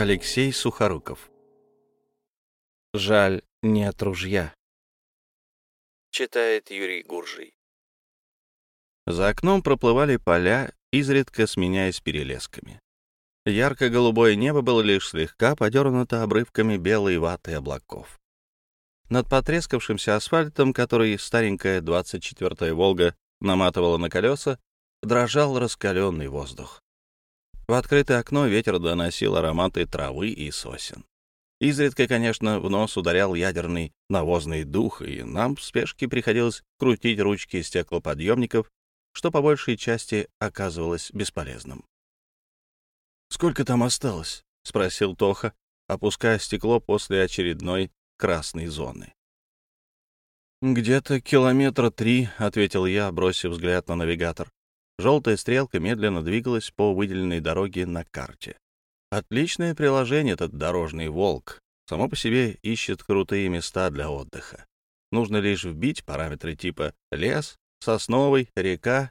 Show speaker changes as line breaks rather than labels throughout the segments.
Алексей Сухоруков. Жаль, нет ружья. Читает Юрий Гуржий. За окном проплывали поля, изредка сменяясь перелесками. Ярко-голубое небо было лишь слегка подернуто обрывками белой ваты облаков. Над потрескавшимся асфальтом, который старенькая 24-я «Волга» наматывала на колеса, дрожал раскаленный воздух. В открытое окно ветер доносил ароматы травы и сосен. Изредка, конечно, в нос ударял ядерный навозный дух, и нам в спешке приходилось крутить ручки стеклоподъемников, что по большей части оказывалось бесполезным. «Сколько там осталось?» — спросил Тоха, опуская стекло после очередной красной зоны. «Где-то километра три», — ответил я, бросив взгляд на навигатор. Желтая стрелка медленно двигалась по выделенной дороге на карте. Отличное приложение этот дорожный волк. Само по себе ищет крутые места для отдыха. Нужно лишь вбить параметры типа лес, сосновый, река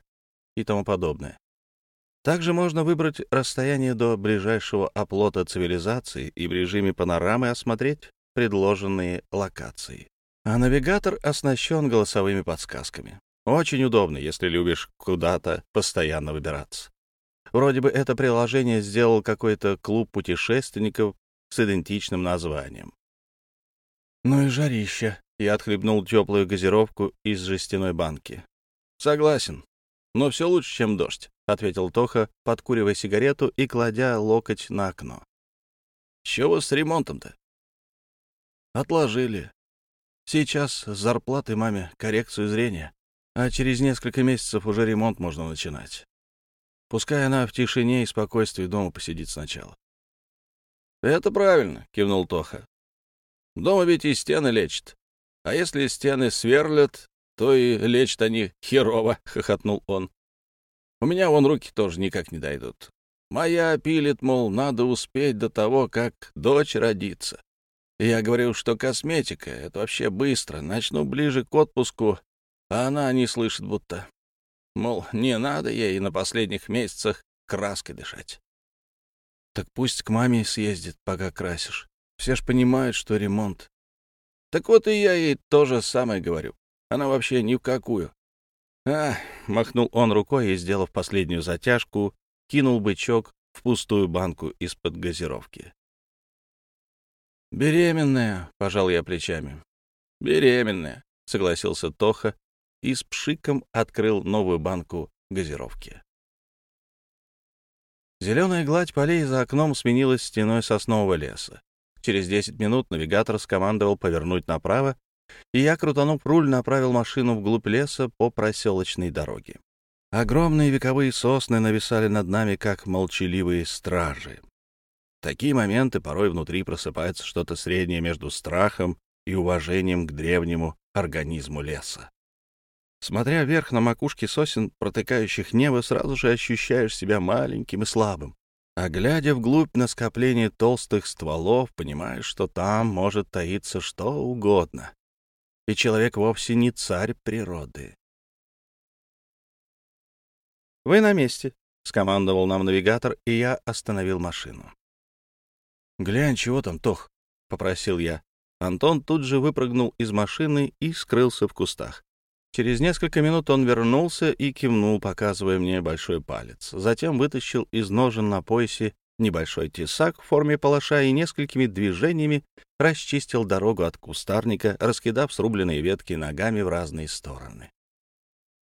и тому подобное. Также можно выбрать расстояние до ближайшего оплота цивилизации и в режиме панорамы осмотреть предложенные локации. А навигатор оснащен голосовыми подсказками. Очень удобно, если любишь куда-то постоянно выбираться. Вроде бы это приложение сделал какой-то клуб путешественников с идентичным названием. Ну и жарища. Я отхлебнул теплую газировку из жестяной банки. Согласен. Но все лучше, чем дождь, — ответил Тоха, подкуривая сигарету и кладя локоть на окно. Чего с ремонтом-то? Отложили. Сейчас с зарплаты маме коррекцию зрения а через несколько месяцев уже ремонт можно начинать. Пускай она в тишине и спокойствии дома посидит сначала. — Это правильно, — кивнул Тоха. — Дома ведь и стены лечат. А если стены сверлят, то и лечат они херово, — хохотнул он. У меня вон руки тоже никак не дойдут. Моя пилит, мол, надо успеть до того, как дочь родится. Я говорю, что косметика — это вообще быстро. Начну ближе к отпуску, а она не слышит будто. Мол, не надо ей на последних месяцах краской дышать. Так пусть к маме съездит, пока красишь. Все ж понимают, что ремонт. Так вот и я ей то же самое говорю. Она вообще ни в какую. А, махнул он рукой и, сделав последнюю затяжку, кинул бычок в пустую банку из-под газировки. «Беременная», — пожал я плечами. «Беременная», — согласился Тоха и с пшиком открыл новую банку газировки. Зеленая гладь полей за окном сменилась стеной соснового леса. Через 10 минут навигатор скомандовал повернуть направо, и я, крутанув руль, направил машину вглубь леса по проселочной дороге. Огромные вековые сосны нависали над нами, как молчаливые стражи. В такие моменты порой внутри просыпается что-то среднее между страхом и уважением к древнему организму леса. Смотря вверх на макушке сосен, протыкающих небо, сразу же ощущаешь себя маленьким и слабым. А глядя вглубь на скопление толстых стволов, понимаешь, что там может таиться что угодно. И человек вовсе не царь природы. «Вы на месте», — скомандовал нам навигатор, и я остановил машину. «Глянь, чего там, Тох?» — попросил я. Антон тут же выпрыгнул из машины и скрылся в кустах. Через несколько минут он вернулся и кивнул, показывая мне большой палец. Затем вытащил из ножен на поясе небольшой тесак в форме палаша и несколькими движениями расчистил дорогу от кустарника, раскидав срубленные ветки ногами в разные стороны.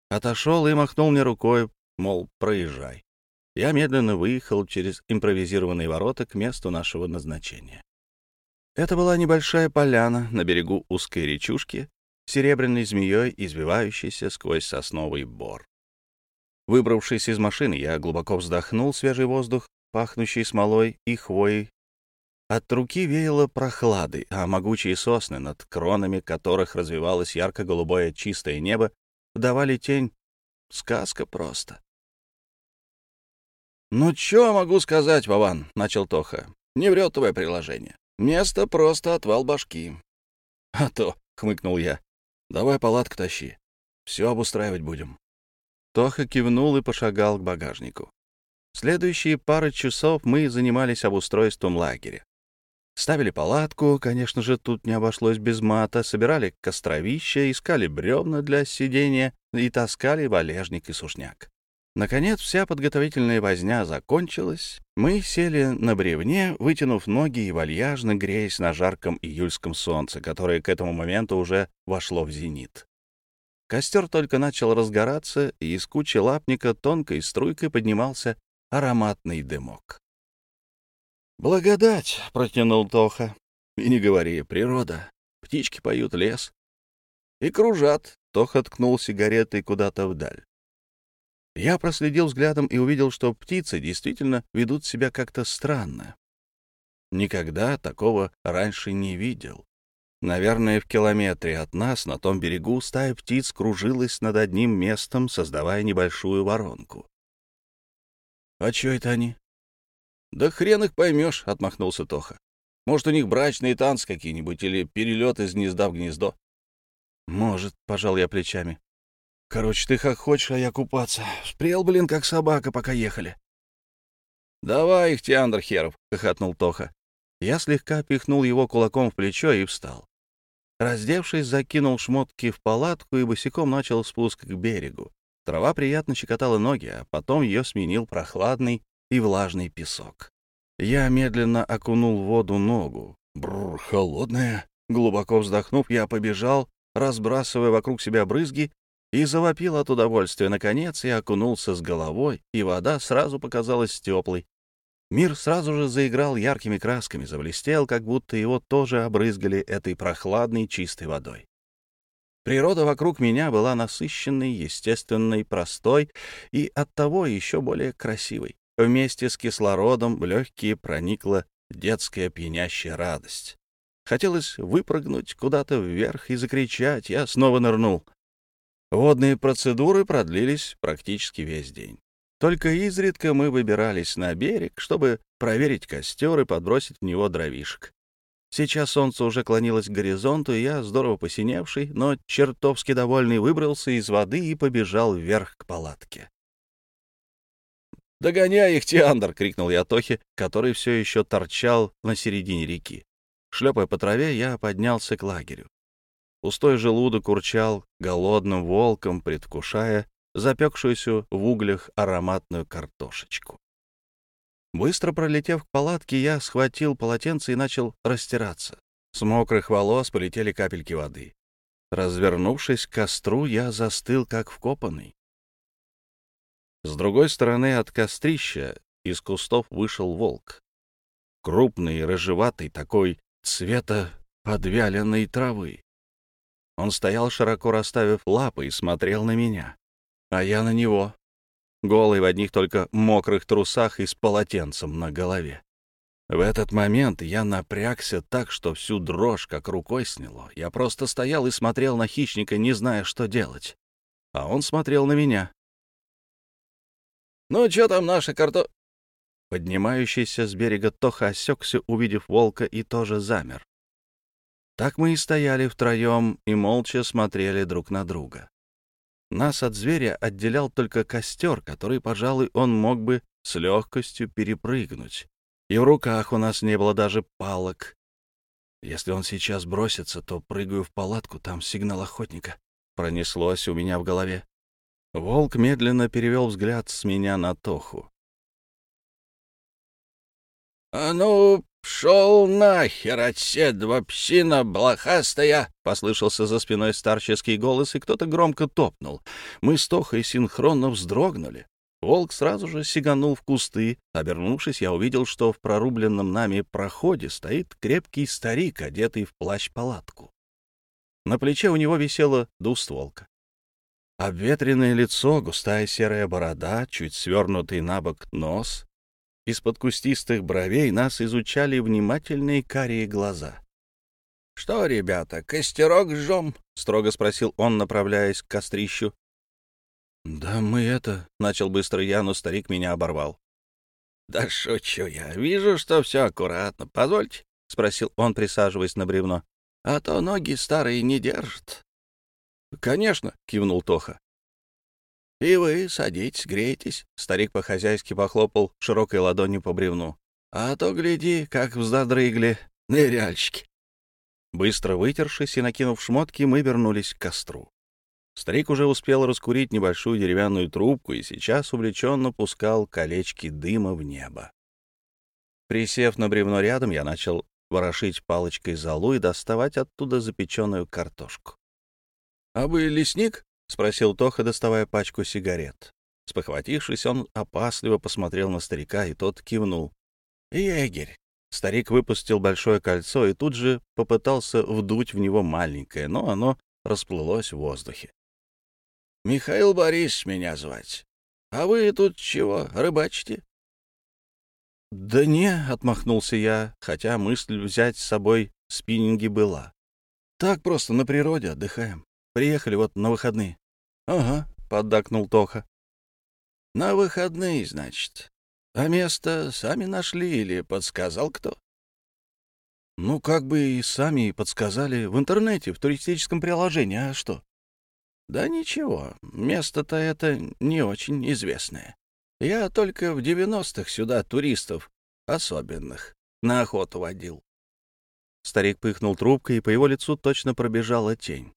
Отошел и махнул мне рукой, мол, проезжай. Я медленно выехал через импровизированные ворота к месту нашего назначения. Это была небольшая поляна на берегу узкой речушки, серебряной змеей, извивающейся сквозь сосновый бор. Выбравшись из машины, я глубоко вздохнул свежий воздух, пахнущий смолой и хвоей. От руки веяло прохладой, а могучие сосны, над кронами которых развивалось ярко-голубое чистое небо, давали тень. Сказка просто. «Ну, чё могу сказать, Вован?» — начал Тоха. «Не врет твое приложение. Место просто отвал башки». «А то», — хмыкнул я, Давай палатку тащи. Все обустраивать будем. Тоха кивнул и пошагал к багажнику. Следующие пары часов мы занимались обустройством лагеря. Ставили палатку, конечно же, тут не обошлось без мата, собирали костровища, искали бревна для сидения и таскали валежник и сушняк. Наконец, вся подготовительная возня закончилась. Мы сели на бревне, вытянув ноги и вальяжно греясь на жарком июльском солнце, которое к этому моменту уже вошло в зенит. Костер только начал разгораться, и из кучи лапника тонкой струйкой поднимался ароматный дымок. «Благодать!» — протянул Тоха. «И не говори, природа. Птички поют лес. И кружат!» — Тоха ткнул сигаретой куда-то вдаль. Я проследил взглядом и увидел, что птицы действительно ведут себя как-то странно. Никогда такого раньше не видел. Наверное, в километре от нас, на том берегу, стая птиц кружилась над одним местом, создавая небольшую воронку. «А чё это они?» «Да хрен их поймешь», — отмахнулся Тоха. «Может, у них брачные танцы какие-нибудь или перелет из гнезда в гнездо?» «Может», — пожал я плечами. Короче, ты как хочешь, а я купаться. Спрел, блин, как собака, пока ехали. «Давай их, Тиандр Херов!» — хохотнул Тоха. Я слегка пихнул его кулаком в плечо и встал. Раздевшись, закинул шмотки в палатку и босиком начал спуск к берегу. Трава приятно щекотала ноги, а потом ее сменил прохладный и влажный песок. Я медленно окунул в воду ногу. Бррр, холодная. Глубоко вздохнув, я побежал, разбрасывая вокруг себя брызги и завопил от удовольствия. Наконец я окунулся с головой, и вода сразу показалась теплой. Мир сразу же заиграл яркими красками, заблестел, как будто его тоже обрызгали этой прохладной чистой водой. Природа вокруг меня была насыщенной, естественной, простой и оттого еще более красивой. Вместе с кислородом в легкие проникла детская пьянящая радость. Хотелось выпрыгнуть куда-то вверх и закричать. Я снова нырнул. Водные процедуры продлились практически весь день. Только изредка мы выбирались на берег, чтобы проверить костер и подбросить в него дровишек. Сейчас солнце уже клонилось к горизонту, и я, здорово посиневший, но чертовски довольный, выбрался из воды и побежал вверх к палатке. «Догоняй их, Тиандр!» — крикнул я Тохе, который все еще торчал на середине реки. Шлепая по траве, я поднялся к лагерю. Пустой желудок урчал голодным волком, предвкушая запекшуюся в углях ароматную картошечку. Быстро пролетев к палатке, я схватил полотенце и начал растираться. С мокрых волос полетели капельки воды. Развернувшись к костру, я застыл, как вкопанный. С другой стороны от кострища из кустов вышел волк. Крупный, рыжеватый, такой цвета подвяленной травы. Он стоял, широко расставив лапы, и смотрел на меня. А я на него, голый в одних только мокрых трусах и с полотенцем на голове. В этот момент я напрягся так, что всю дрожь как рукой сняло. Я просто стоял и смотрел на хищника, не зная, что делать. А он смотрел на меня. «Ну, что там наша карто...» Поднимающийся с берега Тоха осекся, увидев волка, и тоже замер. Так мы и стояли втроем и молча смотрели друг на друга. Нас от зверя отделял только костер, который, пожалуй, он мог бы с легкостью перепрыгнуть. И в руках у нас не было даже палок. Если он сейчас бросится, то прыгаю в палатку, там сигнал охотника. Пронеслось у меня в голове. Волк медленно перевел взгляд с меня на Тоху. «А ну, «Шел нахер, отседва псина блохастая!» — послышался за спиной старческий голос, и кто-то громко топнул. Мы с Тохой синхронно вздрогнули. Волк сразу же сиганул в кусты. Обернувшись, я увидел, что в прорубленном нами проходе стоит крепкий старик, одетый в плащ-палатку. На плече у него висела двустволка. Обветренное лицо, густая серая борода, чуть свернутый на бок нос, из-под кустистых бровей нас изучали внимательные карие глаза. — Что, ребята, костерок жжем? — строго спросил он, направляясь к кострищу. — Да мы это... — начал быстро я, но старик меня оборвал. — Да шучу я. Вижу, что все аккуратно. Позвольте, — спросил он, присаживаясь на бревно. — А то ноги старые не держат. — Конечно, — кивнул Тоха. «И вы садитесь, грейтесь», — старик по-хозяйски похлопал широкой ладонью по бревну. «А то, гляди, как взадрыгли ныряльщики». Быстро вытершись и накинув шмотки, мы вернулись к костру. Старик уже успел раскурить небольшую деревянную трубку и сейчас увлеченно пускал колечки дыма в небо. Присев на бревно рядом, я начал ворошить палочкой золу и доставать оттуда запеченную картошку. — А вы лесник? — спросил Тоха, доставая пачку сигарет. Спохватившись, он опасливо посмотрел на старика, и тот кивнул. — Егерь. Старик выпустил большое кольцо и тут же попытался вдуть в него маленькое, но оно расплылось в воздухе. — Михаил Борис меня звать. А вы тут чего, рыбачите? — Да не, — отмахнулся я, хотя мысль взять с собой спиннинги была. — Так просто на природе отдыхаем. Приехали вот на выходные. — Ага, — поддакнул Тоха. — На выходные, значит. А место сами нашли или подсказал кто? — Ну, как бы и сами подсказали в интернете, в туристическом приложении, а что? — Да ничего, место-то это не очень известное. Я только в девяностых сюда туристов особенных на охоту водил. Старик пыхнул трубкой, и по его лицу точно пробежала тень.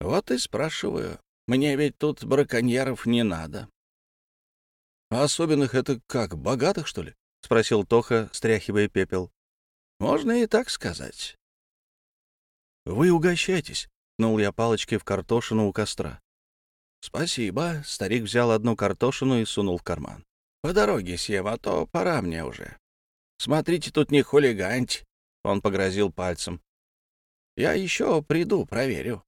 Вот и спрашиваю. Мне ведь тут браконьеров не надо. — А особенных это как, богатых, что ли? — спросил Тоха, стряхивая пепел. — Можно и так сказать. — Вы угощайтесь, — ткнул я палочкой в картошину у костра. — Спасибо. Старик взял одну картошину и сунул в карман. — По дороге съем, а то пора мне уже. Смотрите, тут не хулиганьте. Он погрозил пальцем. — Я еще приду, проверю.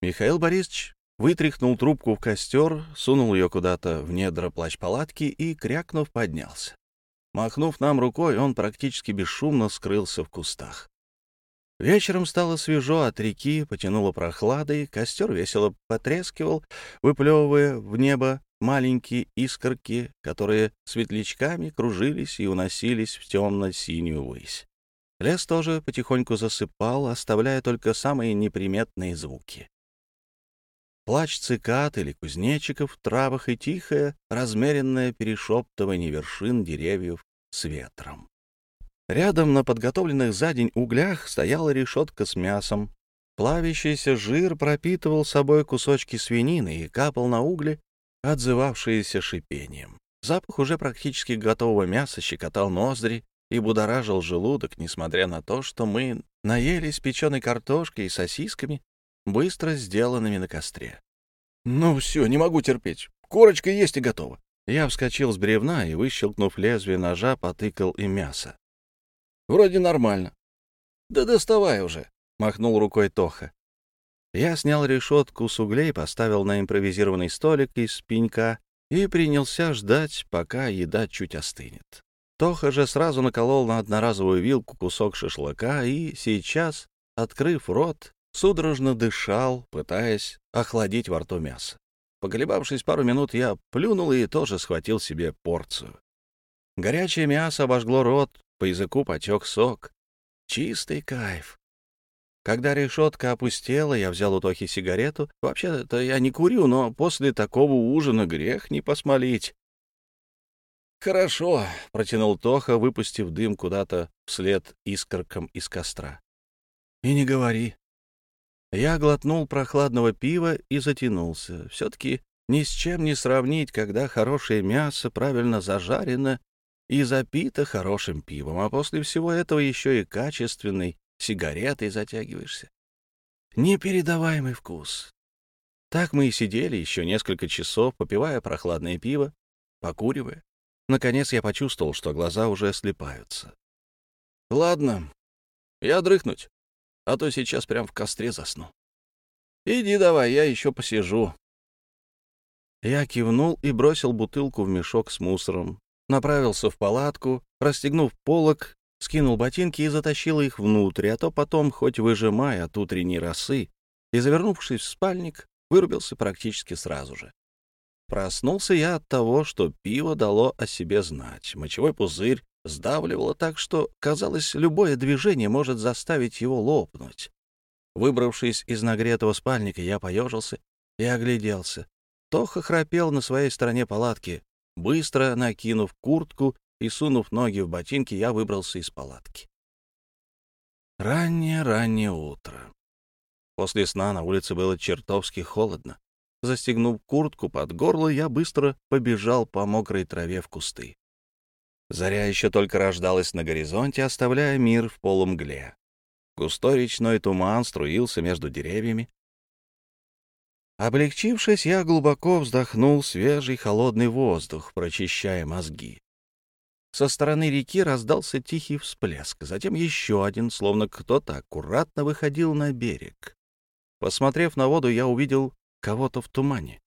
Михаил Борисович вытряхнул трубку в костер, сунул ее куда-то в недра плащ-палатки и, крякнув, поднялся. Махнув нам рукой, он практически бесшумно скрылся в кустах. Вечером стало свежо от реки, потянуло прохладой, костер весело потрескивал, выплевывая в небо маленькие искорки, которые светлячками кружились и уносились в темно-синюю высь. Лес тоже потихоньку засыпал, оставляя только самые неприметные звуки плач цикад или кузнечиков в травах и тихое, размеренное перешептывание вершин деревьев с ветром. Рядом на подготовленных за день углях стояла решетка с мясом. Плавящийся жир пропитывал собой кусочки свинины и капал на угли, отзывавшиеся шипением. Запах уже практически готового мяса щекотал ноздри и будоражил желудок, несмотря на то, что мы наелись печеной картошкой и сосисками, быстро сделанными на костре. «Ну все, не могу терпеть. Корочка есть и готова». Я вскочил с бревна и, выщелкнув лезвие ножа, потыкал и мясо. «Вроде нормально». «Да доставай уже», — махнул рукой Тоха. Я снял решетку с углей, поставил на импровизированный столик из пенька и принялся ждать, пока еда чуть остынет. Тоха же сразу наколол на одноразовую вилку кусок шашлыка и сейчас, открыв рот, судорожно дышал, пытаясь охладить во рту мясо. Поколебавшись пару минут, я плюнул и тоже схватил себе порцию. Горячее мясо обожгло рот, по языку потек сок. Чистый кайф. Когда решетка опустела, я взял у Тохи сигарету. Вообще-то я не курю, но после такого ужина грех не посмолить. «Хорошо», — протянул Тоха, выпустив дым куда-то вслед искоркам из костра. «И не говори. Я глотнул прохладного пива и затянулся. Все-таки ни с чем не сравнить, когда хорошее мясо правильно зажарено и запито хорошим пивом, а после всего этого еще и качественной сигаретой затягиваешься. Непередаваемый вкус. Так мы и сидели еще несколько часов, попивая прохладное пиво, покуривая. Наконец я почувствовал, что глаза уже слепаются. «Ладно, я дрыхнуть а то сейчас прям в костре засну. Иди давай, я еще посижу. Я кивнул и бросил бутылку в мешок с мусором. Направился в палатку, расстегнув полок, скинул ботинки и затащил их внутрь, а то потом, хоть выжимая от утренней росы, и, завернувшись в спальник, вырубился практически сразу же. Проснулся я от того, что пиво дало о себе знать. Мочевой пузырь сдавливало так, что, казалось, любое движение может заставить его лопнуть. Выбравшись из нагретого спальника, я поежился и огляделся. Тоха храпел на своей стороне палатки. Быстро накинув куртку и сунув ноги в ботинки, я выбрался из палатки. Раннее-раннее утро. После сна на улице было чертовски холодно. Застегнув куртку под горло, я быстро побежал по мокрой траве в кусты. Заря еще только рождалась на горизонте, оставляя мир в полумгле. Густой речной туман струился между деревьями. Облегчившись, я глубоко вздохнул свежий холодный воздух, прочищая мозги. Со стороны реки раздался тихий всплеск, затем еще один, словно кто-то аккуратно выходил на берег. Посмотрев на воду, я увидел кого-то в тумане.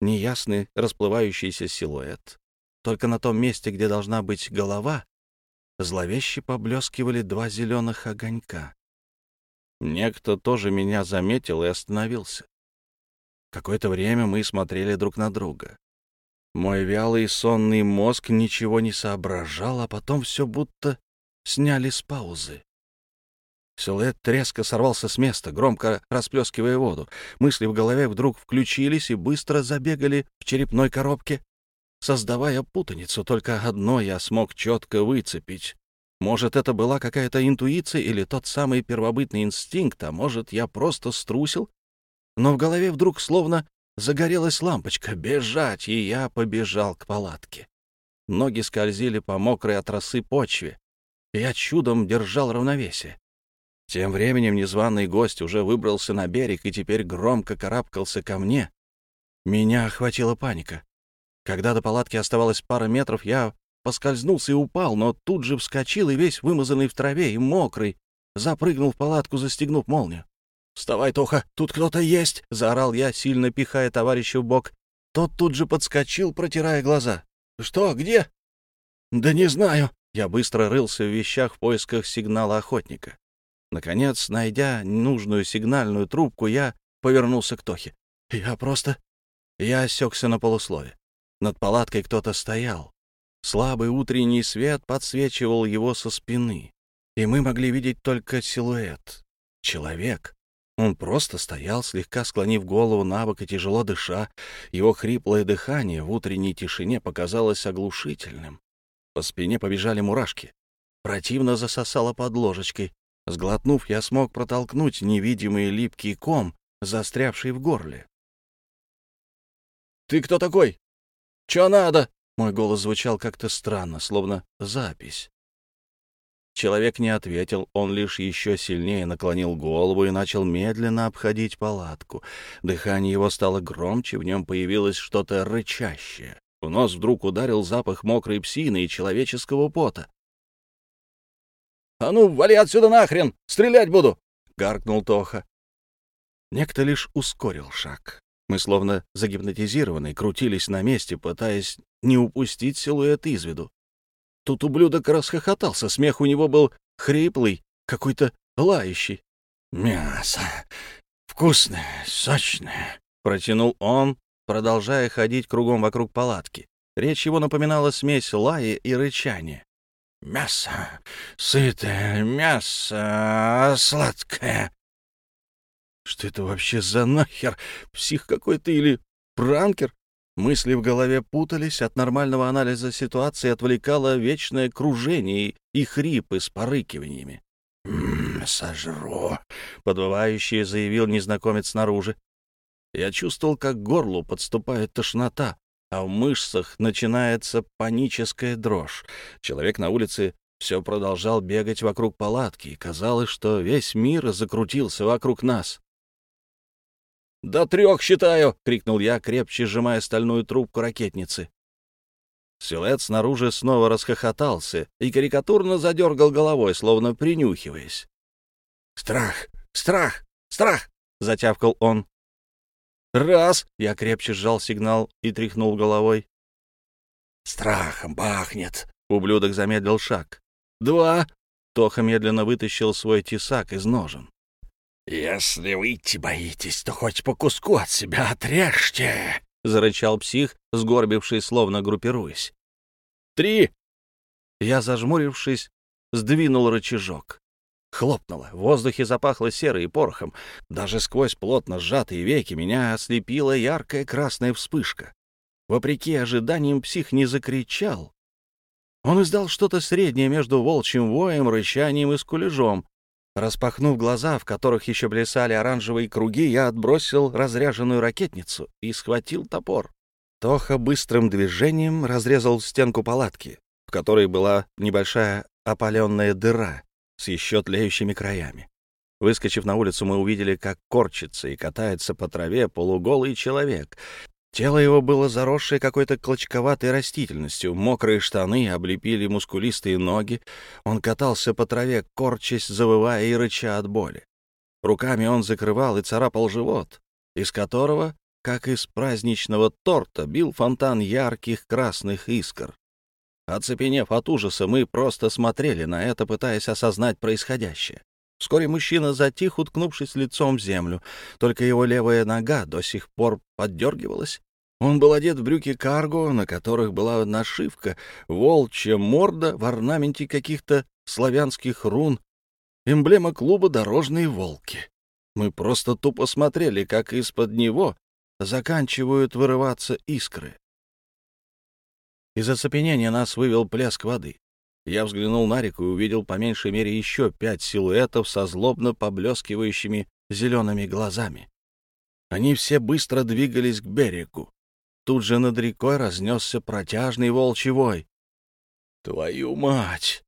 Неясный расплывающийся силуэт. Только на том месте, где должна быть голова, зловеще поблескивали два зеленых огонька. Некто тоже меня заметил и остановился. Какое-то время мы смотрели друг на друга. Мой вялый сонный мозг ничего не соображал, а потом все будто сняли с паузы. Силуэт резко сорвался с места, громко расплескивая воду. Мысли в голове вдруг включились и быстро забегали в черепной коробке, создавая путаницу. Только одно я смог четко выцепить. Может, это была какая-то интуиция или тот самый первобытный инстинкт, а может, я просто струсил? Но в голове вдруг словно загорелась лампочка. Бежать, и я побежал к палатке. Ноги скользили по мокрой от росы почве. Я чудом держал равновесие. Тем временем незваный гость уже выбрался на берег и теперь громко карабкался ко мне. Меня охватила паника. Когда до палатки оставалось пара метров, я поскользнулся и упал, но тут же вскочил и весь вымазанный в траве и мокрый, запрыгнул в палатку, застегнув молнию. «Вставай, Тоха, тут кто-то есть!» — заорал я, сильно пихая товарища в бок. Тот тут же подскочил, протирая глаза. «Что, где?» «Да не знаю». Я быстро рылся в вещах в поисках сигнала охотника. Наконец, найдя нужную сигнальную трубку, я повернулся к Тохе. «Я просто...» Я осекся на полуслове. Над палаткой кто-то стоял. Слабый утренний свет подсвечивал его со спины, и мы могли видеть только силуэт. Человек. Он просто стоял, слегка склонив голову на бок и тяжело дыша. Его хриплое дыхание в утренней тишине показалось оглушительным. По спине побежали мурашки. Противно засосало под ложечкой. Сглотнув, я смог протолкнуть невидимый липкий ком, застрявший в горле. «Ты кто такой? Чё надо?» Мой голос звучал как-то странно, словно запись. Человек не ответил, он лишь еще сильнее наклонил голову и начал медленно обходить палатку. Дыхание его стало громче, в нем появилось что-то рычащее. В нос вдруг ударил запах мокрой псины и человеческого пота. «А ну, вали отсюда нахрен! Стрелять буду!» — гаркнул Тоха. Некто лишь ускорил шаг. Мы, словно загипнотизированные, крутились на месте, пытаясь не упустить силуэт из виду. Тут ублюдок расхохотался, смех у него был хриплый, какой-то лающий. «Мясо! Вкусное, сочное!» — протянул он, продолжая ходить кругом вокруг палатки. Речь его напоминала смесь лая и рычания. Мясо, сытое мясо, сладкое. Что это вообще за нахер? Псих какой-то или пранкер? Мысли в голове путались, от нормального анализа ситуации отвлекало вечное кружение и хрипы с порыкиваниями. «М -м, «Сожру», — подвывающий заявил незнакомец снаружи. Я чувствовал, как к горлу подступает тошнота, а в мышцах начинается паническая дрожь. Человек на улице все продолжал бегать вокруг палатки, и казалось, что весь мир закрутился вокруг нас. «До трех считаю!» — крикнул я, крепче сжимая стальную трубку ракетницы. Силуэт снаружи снова расхохотался и карикатурно задергал головой, словно принюхиваясь. «Страх! Страх! Страх!» — затявкал он. Раз! Я крепче сжал сигнал и тряхнул головой. Страхом бахнет. Ублюдок замедлил шаг. Два! Тоха медленно вытащил свой тесак из ножен. «Если выйти боитесь, то хоть по куску от себя отрежьте!» — зарычал псих, сгорбивший, словно группируясь. «Три!» Я, зажмурившись, сдвинул рычажок. Хлопнуло, в воздухе запахло серой и порохом. Даже сквозь плотно сжатые веки меня ослепила яркая красная вспышка. Вопреки ожиданиям псих не закричал. Он издал что-то среднее между волчьим воем, рычанием и скулежом. Распахнув глаза, в которых еще плясали оранжевые круги, я отбросил разряженную ракетницу и схватил топор. Тоха быстрым движением разрезал стенку палатки, в которой была небольшая опаленная дыра с еще тлеющими краями. Выскочив на улицу, мы увидели, как корчится и катается по траве полуголый человек. Тело его было заросшее какой-то клочковатой растительностью, мокрые штаны облепили мускулистые ноги. Он катался по траве, корчась, завывая и рыча от боли. Руками он закрывал и царапал живот, из которого, как из праздничного торта, бил фонтан ярких красных искр. Оцепенев от ужаса, мы просто смотрели на это, пытаясь осознать происходящее. Вскоре мужчина затих, уткнувшись лицом в землю. Только его левая нога до сих пор поддергивалась. Он был одет в брюки карго, на которых была нашивка, волчья морда в орнаменте каких-то славянских рун, эмблема клуба «Дорожные волки». Мы просто тупо смотрели, как из-под него заканчивают вырываться искры. Из оцепенения нас вывел плеск воды. Я взглянул на реку и увидел по меньшей мере еще пять силуэтов со злобно поблескивающими зелеными глазами. Они все быстро двигались к берегу. Тут же над рекой разнесся протяжный волчий вой. «Твою мать!»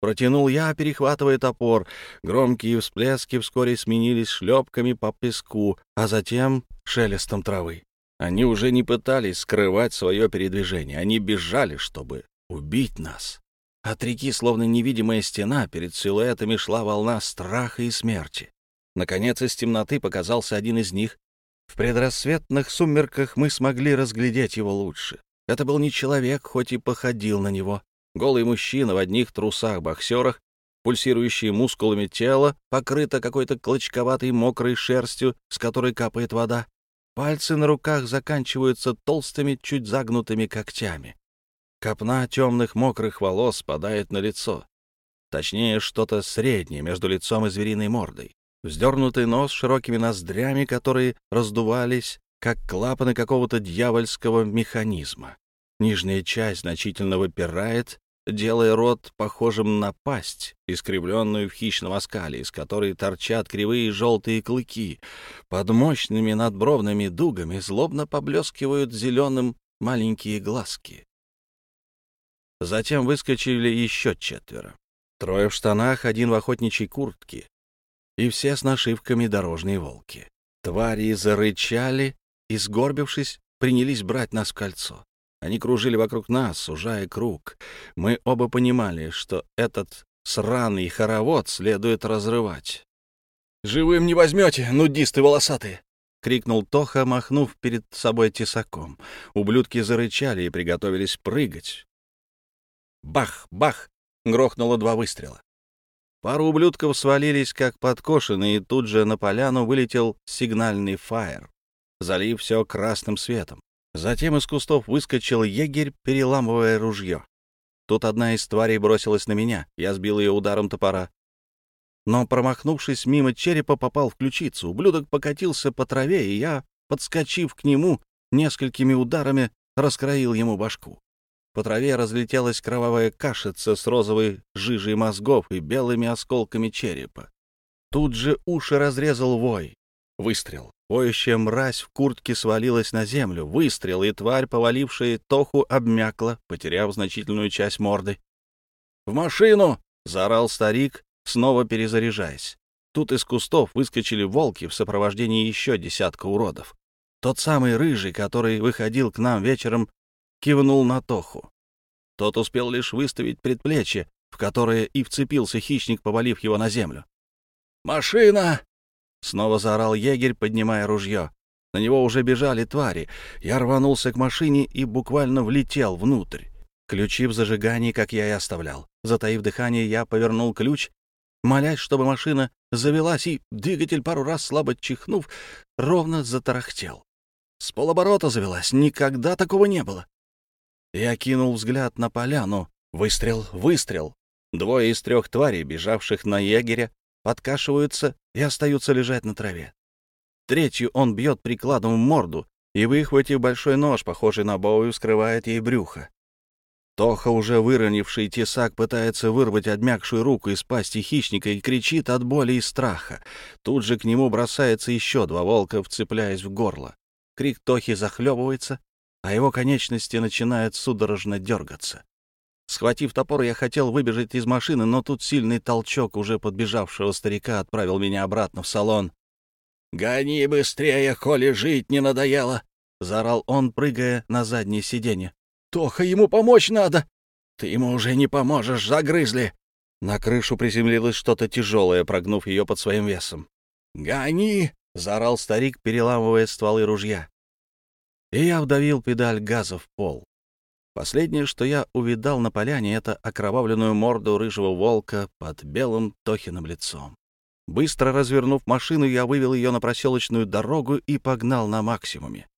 Протянул я, перехватывая топор. Громкие всплески вскоре сменились шлепками по песку, а затем шелестом травы. Они уже не пытались скрывать свое передвижение, они бежали, чтобы убить нас. От реки, словно невидимая стена, перед силуэтами шла волна страха и смерти. Наконец из темноты показался один из них. В предрассветных сумерках мы смогли разглядеть его лучше. Это был не человек, хоть и походил на него. Голый мужчина в одних трусах-боксерах, пульсирующие мускулами тело, покрыто какой-то клочковатой мокрой шерстью, с которой капает вода. Пальцы на руках заканчиваются толстыми, чуть загнутыми когтями. Копна темных мокрых волос спадает на лицо. Точнее, что-то среднее между лицом и звериной мордой. Вздернутый нос широкими ноздрями, которые раздувались, как клапаны какого-то дьявольского механизма. Нижняя часть значительно выпирает, делая рот похожим на пасть, искривленную в хищном оскале, из которой торчат кривые желтые клыки. Под мощными надбровными дугами злобно поблескивают зеленым маленькие глазки. Затем выскочили еще четверо. Трое в штанах, один в охотничьей куртке. И все с нашивками «Дорожные волки». Твари зарычали и, сгорбившись, принялись брать нас в кольцо. Они кружили вокруг нас, сужая круг. Мы оба понимали, что этот сраный хоровод следует разрывать. «Живым не возьмете, нудисты волосатые!» — крикнул Тоха, махнув перед собой тесаком. Ублюдки зарычали и приготовились прыгать. Бах! Бах! Грохнуло два выстрела. Пару ублюдков свалились, как подкошенные, и тут же на поляну вылетел сигнальный фаер, залив все красным светом. Затем из кустов выскочил егерь, переламывая ружье. Тут одна из тварей бросилась на меня. Я сбил ее ударом топора. Но, промахнувшись мимо черепа, попал в ключицу. Ублюдок покатился по траве, и я, подскочив к нему, несколькими ударами раскроил ему башку. По траве разлетелась кровавая кашица с розовой жижей мозгов и белыми осколками черепа. Тут же уши разрезал вой. Выстрел. Воющая мразь в куртке свалилась на землю. Выстрел, и тварь, повалившая Тоху, обмякла, потеряв значительную часть морды. «В машину!» — заорал старик, снова перезаряжаясь. Тут из кустов выскочили волки в сопровождении еще десятка уродов. Тот самый рыжий, который выходил к нам вечером, кивнул на Тоху. Тот успел лишь выставить предплечье, в которое и вцепился хищник, повалив его на землю. «Машина!» Снова заорал егерь, поднимая ружье. На него уже бежали твари. Я рванулся к машине и буквально влетел внутрь. Ключи в зажигании, как я и оставлял. Затаив дыхание, я повернул ключ, молясь, чтобы машина завелась, и двигатель, пару раз слабо чихнув, ровно затарахтел. С полоборота завелась, никогда такого не было. Я кинул взгляд на поляну. Выстрел, выстрел. Двое из трех тварей, бежавших на егеря, подкашиваются и остаются лежать на траве. Третью он бьет прикладом в морду и, выхватив большой нож, похожий на бою, скрывает ей брюхо. Тоха, уже выронивший тесак, пытается вырвать обмякшую руку из пасти хищника и кричит от боли и страха. Тут же к нему бросается еще два волка, вцепляясь в горло. Крик Тохи захлебывается, а его конечности начинают судорожно дергаться. Схватив топор, я хотел выбежать из машины, но тут сильный толчок уже подбежавшего старика отправил меня обратно в салон. «Гони быстрее, коли жить не надоело!» — заорал он, прыгая на заднее сиденье. «Тоха, ему помочь надо!» «Ты ему уже не поможешь, загрызли!» На крышу приземлилось что-то тяжелое, прогнув ее под своим весом. «Гони!» — заорал старик, переламывая стволы ружья. И я вдавил педаль газа в пол. Последнее, что я увидал на поляне, это окровавленную морду рыжего волка под белым Тохиным лицом. Быстро развернув машину, я вывел ее на проселочную дорогу и погнал на максимуме.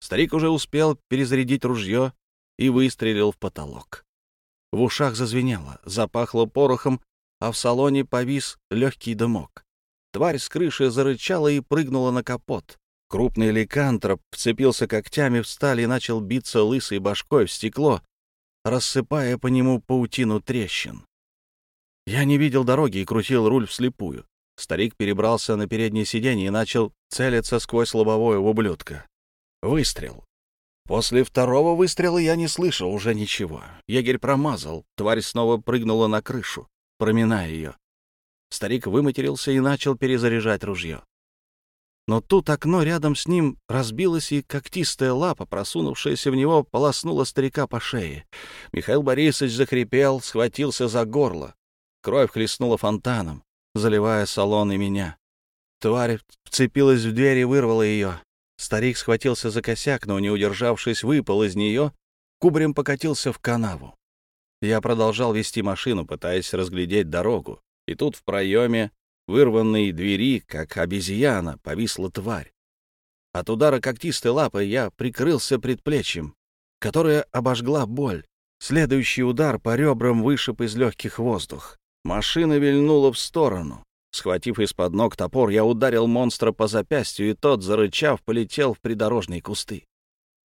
Старик уже успел перезарядить ружье и выстрелил в потолок. В ушах зазвенело, запахло порохом, а в салоне повис легкий дымок. Тварь с крыши зарычала и прыгнула на капот. Крупный ликантроп вцепился когтями в сталь и начал биться лысой башкой в стекло, рассыпая по нему паутину трещин. Я не видел дороги и крутил руль вслепую. Старик перебрался на переднее сиденье и начал целиться сквозь лобовое в ублюдка. Выстрел. После второго выстрела я не слышал уже ничего. Егерь промазал, тварь снова прыгнула на крышу, проминая ее. Старик выматерился и начал перезаряжать ружье. Но тут окно рядом с ним разбилось, и когтистая лапа, просунувшаяся в него, полоснула старика по шее. Михаил Борисович захрипел, схватился за горло. Кровь хлестнула фонтаном, заливая салон и меня. Тварь вцепилась в дверь и вырвала ее. Старик схватился за косяк, но, не удержавшись, выпал из нее, кубрем покатился в канаву. Я продолжал вести машину, пытаясь разглядеть дорогу, и тут в проеме вырванной двери, как обезьяна, повисла тварь. От удара когтистой лапы я прикрылся предплечьем, которое обожгла боль. Следующий удар по ребрам вышиб из легких воздух. Машина вильнула в сторону. Схватив из-под ног топор, я ударил монстра по запястью, и тот, зарычав, полетел в придорожные кусты.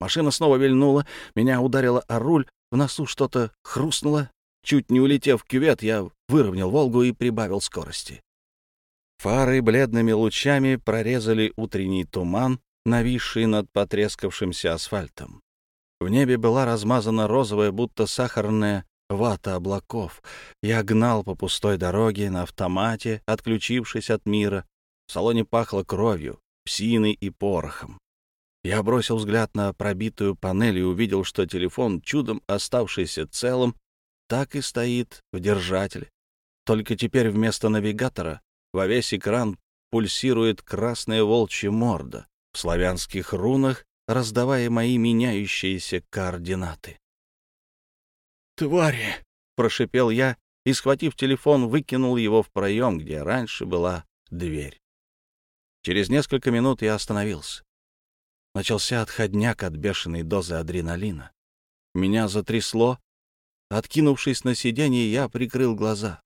Машина снова вильнула, меня ударило о руль, в носу что-то хрустнуло. Чуть не улетев в кювет, я выровнял «Волгу» и прибавил скорости. Фары бледными лучами прорезали утренний туман, нависший над потрескавшимся асфальтом. В небе была размазана розовая, будто сахарная вата облаков. Я гнал по пустой дороге на автомате, отключившись от мира. В салоне пахло кровью, псиной и порохом. Я бросил взгляд на пробитую панель и увидел, что телефон, чудом оставшийся целым, так и стоит в держателе. Только теперь вместо навигатора во весь экран пульсирует красная волчья морда в славянских рунах, раздавая мои меняющиеся координаты. «Твари!» — прошипел я и, схватив телефон, выкинул его в проем, где раньше была дверь. Через несколько минут я остановился. Начался отходняк от бешеной дозы адреналина. Меня затрясло. Откинувшись на сиденье, я прикрыл глаза.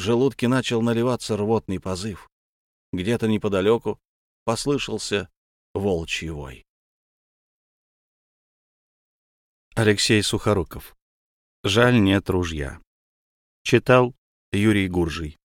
В желудке начал наливаться рвотный позыв. Где-то неподалеку послышался волчий вой. Алексей Сухоруков Жаль, нет ружья. Читал Юрий Гуржий.